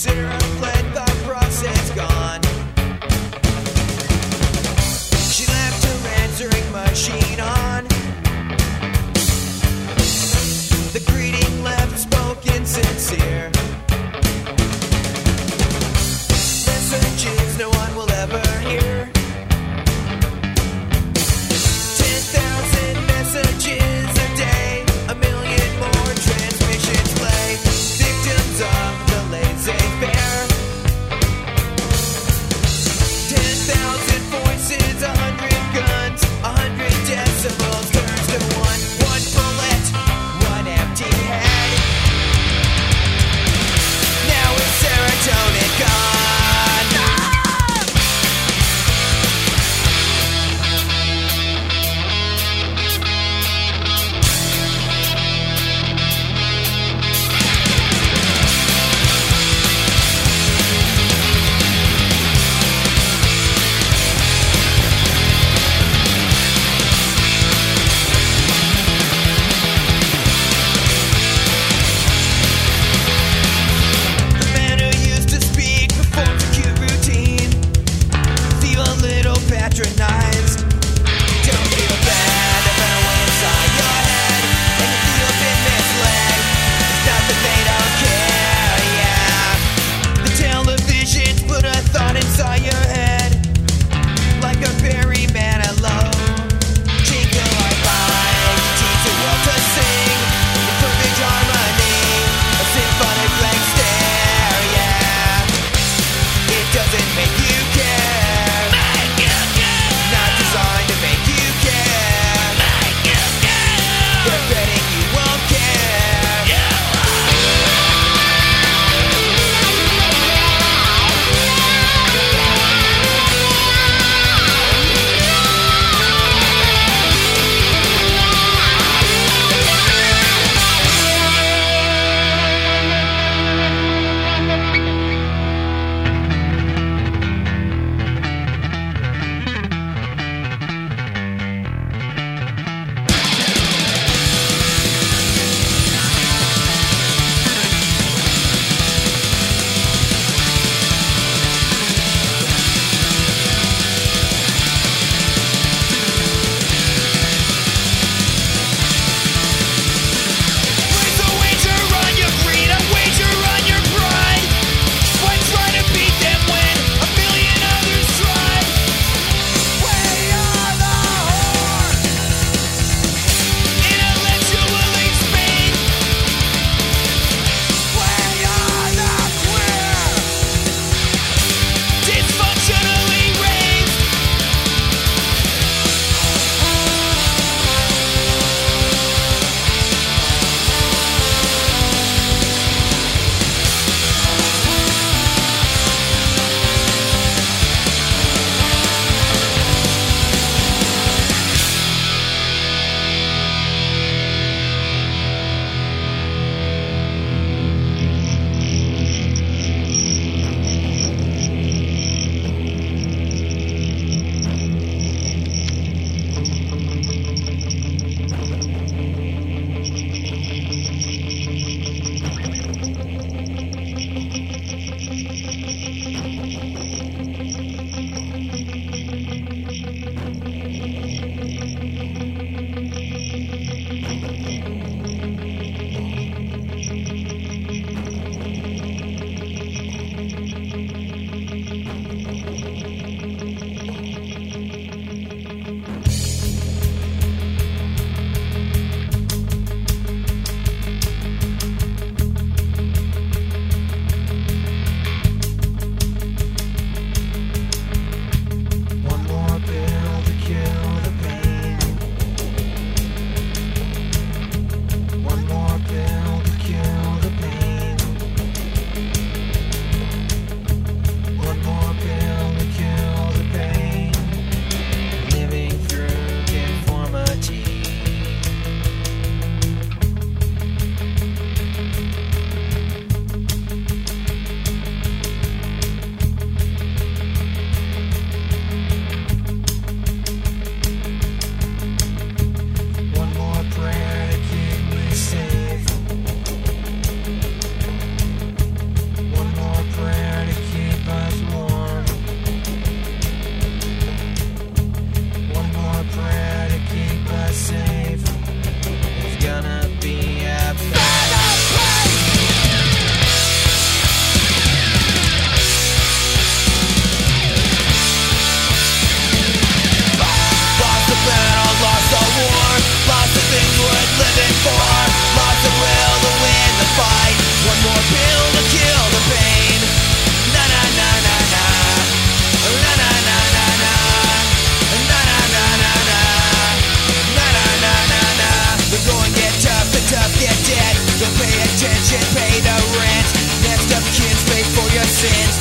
Sarah. since